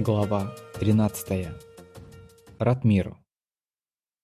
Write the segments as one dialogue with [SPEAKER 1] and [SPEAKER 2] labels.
[SPEAKER 1] Глава 13. Ратмир.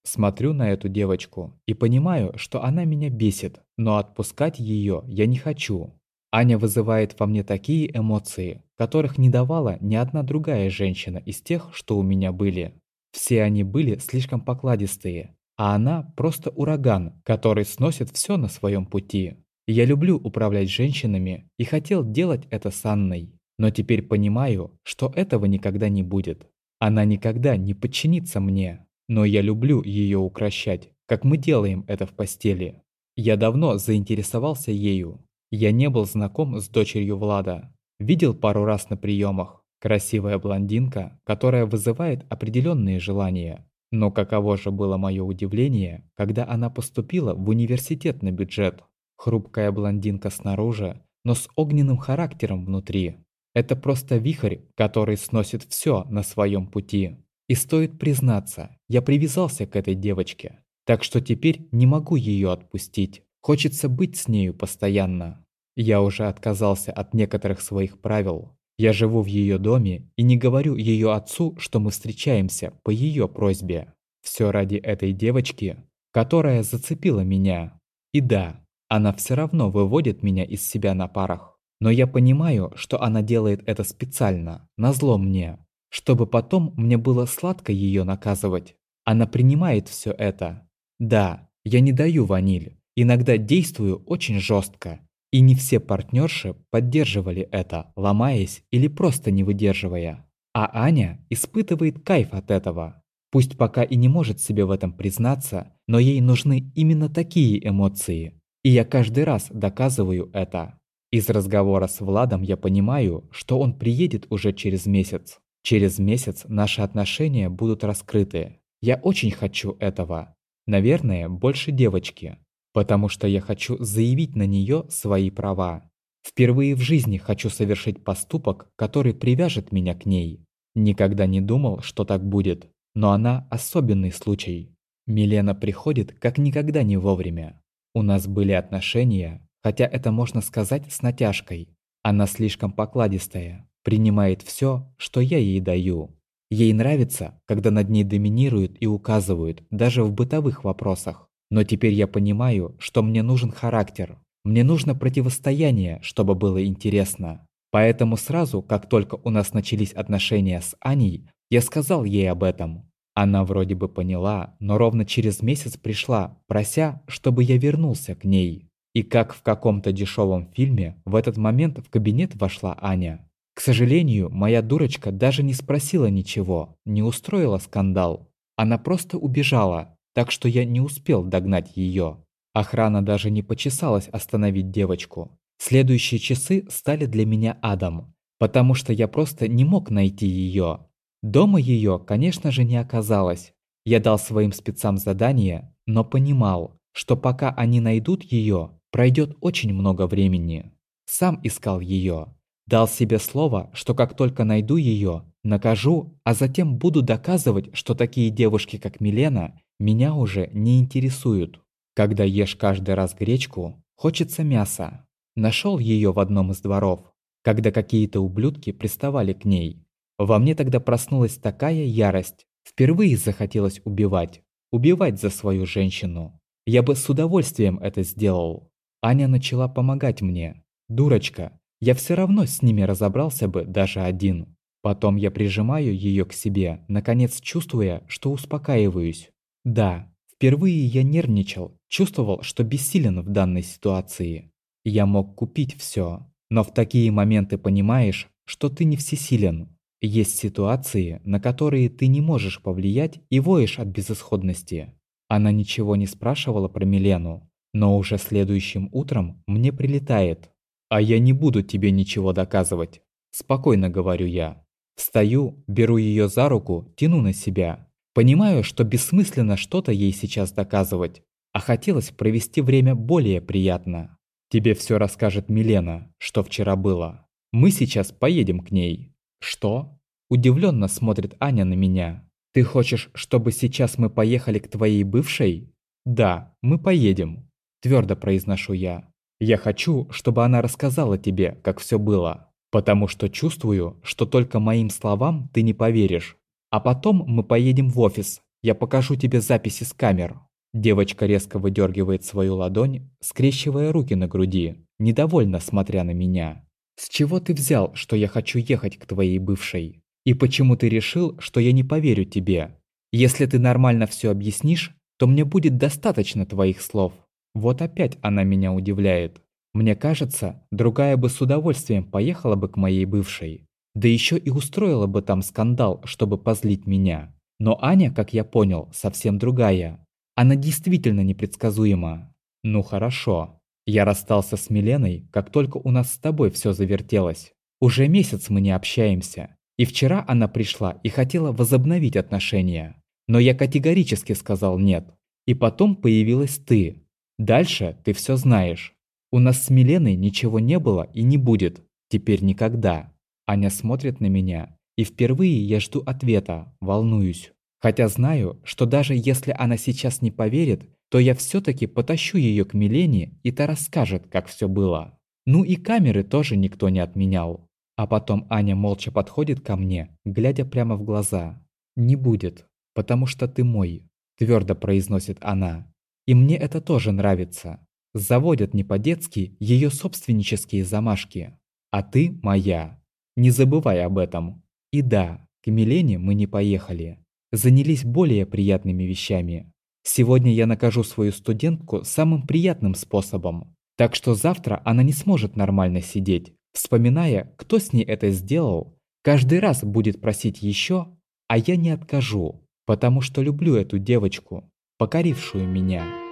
[SPEAKER 1] Смотрю на эту девочку и понимаю, что она меня бесит, но отпускать ее я не хочу. Аня вызывает во мне такие эмоции, которых не давала ни одна другая женщина из тех, что у меня были. Все они были слишком покладистые, а она просто ураган, который сносит все на своем пути. Я люблю управлять женщинами и хотел делать это с Анной. Но теперь понимаю, что этого никогда не будет. Она никогда не подчинится мне. Но я люблю ее укращать, как мы делаем это в постели. Я давно заинтересовался ею. Я не был знаком с дочерью Влада. Видел пару раз на приемах. Красивая блондинка, которая вызывает определенные желания. Но каково же было мое удивление, когда она поступила в университет на бюджет. Хрупкая блондинка снаружи, но с огненным характером внутри. Это просто вихрь, который сносит все на своем пути. И стоит признаться, я привязался к этой девочке. Так что теперь не могу ее отпустить. Хочется быть с нею постоянно. Я уже отказался от некоторых своих правил. Я живу в ее доме и не говорю ее отцу, что мы встречаемся по ее просьбе. Все ради этой девочки, которая зацепила меня. И да, она все равно выводит меня из себя на парах. Но я понимаю, что она делает это специально, назло мне, чтобы потом мне было сладко ее наказывать. Она принимает все это. Да, я не даю ваниль, иногда действую очень жестко. И не все партнерши поддерживали это, ломаясь или просто не выдерживая. А Аня испытывает кайф от этого. Пусть пока и не может себе в этом признаться, но ей нужны именно такие эмоции. И я каждый раз доказываю это. Из разговора с Владом я понимаю, что он приедет уже через месяц. Через месяц наши отношения будут раскрыты. Я очень хочу этого. Наверное, больше девочки. Потому что я хочу заявить на нее свои права. Впервые в жизни хочу совершить поступок, который привяжет меня к ней. Никогда не думал, что так будет. Но она особенный случай. Милена приходит как никогда не вовремя. У нас были отношения, Хотя это можно сказать с натяжкой. Она слишком покладистая, принимает все, что я ей даю. Ей нравится, когда над ней доминируют и указывают, даже в бытовых вопросах. Но теперь я понимаю, что мне нужен характер. Мне нужно противостояние, чтобы было интересно. Поэтому сразу, как только у нас начались отношения с Аней, я сказал ей об этом. Она вроде бы поняла, но ровно через месяц пришла, прося, чтобы я вернулся к ней. И как в каком-то дешевом фильме, в этот момент в кабинет вошла Аня. К сожалению, моя дурочка даже не спросила ничего, не устроила скандал. Она просто убежала, так что я не успел догнать ее. Охрана даже не почесалась остановить девочку. Следующие часы стали для меня адом, потому что я просто не мог найти ее. Дома ее, конечно же, не оказалось. Я дал своим спецам задание, но понимал, что пока они найдут ее, Пройдет очень много времени. Сам искал ее. Дал себе слово, что как только найду ее, накажу, а затем буду доказывать, что такие девушки, как Милена, меня уже не интересуют. Когда ешь каждый раз гречку, хочется мяса. Нашел ее в одном из дворов, когда какие-то ублюдки приставали к ней. Во мне тогда проснулась такая ярость. Впервые захотелось убивать. Убивать за свою женщину. Я бы с удовольствием это сделал. Аня начала помогать мне. Дурочка, я все равно с ними разобрался бы даже один. Потом я прижимаю ее к себе, наконец чувствуя, что успокаиваюсь. Да, впервые я нервничал, чувствовал, что бессилен в данной ситуации. Я мог купить все, но в такие моменты понимаешь, что ты не всесилен. Есть ситуации, на которые ты не можешь повлиять и воешь от безысходности. Она ничего не спрашивала про Милену, но уже следующим утром мне прилетает. А я не буду тебе ничего доказывать. Спокойно говорю я. Встаю, беру ее за руку, тяну на себя. Понимаю, что бессмысленно что-то ей сейчас доказывать, а хотелось провести время более приятно. Тебе все расскажет Милена, что вчера было. Мы сейчас поедем к ней. Что? Удивленно смотрит Аня на меня. Ты хочешь, чтобы сейчас мы поехали к твоей бывшей? Да, мы поедем. Твердо произношу я. Я хочу, чтобы она рассказала тебе, как все было. Потому что чувствую, что только моим словам ты не поверишь. А потом мы поедем в офис. Я покажу тебе записи с камер. Девочка резко выдергивает свою ладонь, скрещивая руки на груди, недовольно смотря на меня. С чего ты взял, что я хочу ехать к твоей бывшей? И почему ты решил, что я не поверю тебе? Если ты нормально все объяснишь, то мне будет достаточно твоих слов. Вот опять она меня удивляет. Мне кажется, другая бы с удовольствием поехала бы к моей бывшей. Да еще и устроила бы там скандал, чтобы позлить меня. Но Аня, как я понял, совсем другая. Она действительно непредсказуема. Ну хорошо. Я расстался с Миленой, как только у нас с тобой все завертелось. Уже месяц мы не общаемся. И вчера она пришла и хотела возобновить отношения. Но я категорически сказал нет. И потом появилась ты. Дальше ты все знаешь. У нас с Миленой ничего не было и не будет. Теперь никогда. Аня смотрит на меня, и впервые я жду ответа, волнуюсь. Хотя знаю, что даже если она сейчас не поверит, то я все-таки потащу ее к Милене, и та расскажет, как все было. Ну и камеры тоже никто не отменял. А потом Аня молча подходит ко мне, глядя прямо в глаза. «Не будет, потому что ты мой», – твердо произносит она. «И мне это тоже нравится заводят не по-детски ее собственнические замашки. А ты моя. Не забывай об этом. И да, к Милене мы не поехали. Занялись более приятными вещами. Сегодня я накажу свою студентку самым приятным способом. Так что завтра она не сможет нормально сидеть, вспоминая, кто с ней это сделал. Каждый раз будет просить еще, а я не откажу, потому что люблю эту девочку, покорившую меня.